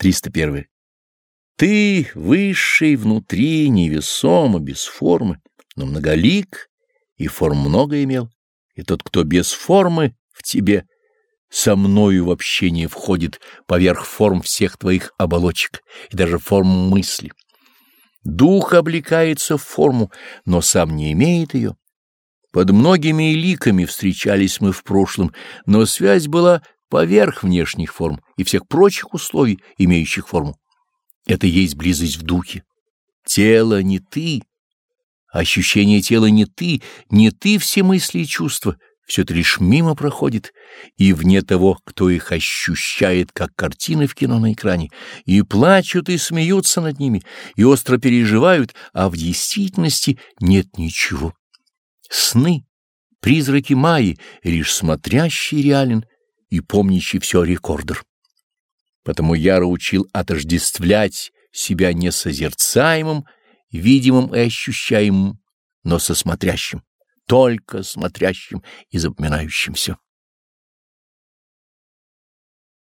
301. Ты, высший внутри, невесомо, без формы, но многолик, и форм много имел, и тот, кто без формы в тебе, со мною в общение входит поверх форм всех твоих оболочек и даже форм мысли. Дух облекается в форму, но сам не имеет ее. Под многими ликами встречались мы в прошлом, но связь была поверх внешних форм и всех прочих условий, имеющих форму. Это есть близость в духе. Тело не ты, ощущение тела не ты, не ты все мысли и чувства, все это лишь мимо проходит, и вне того, кто их ощущает, как картины в кино на экране, и плачут и смеются над ними, и остро переживают, а в действительности нет ничего. Сны, призраки Майи, лишь смотрящий реален и помнящий все рекордер. Потому яро учил отождествлять себя не созерцаемым, видимым и ощущаемым, но со смотрящим, только смотрящим и запоминающим все.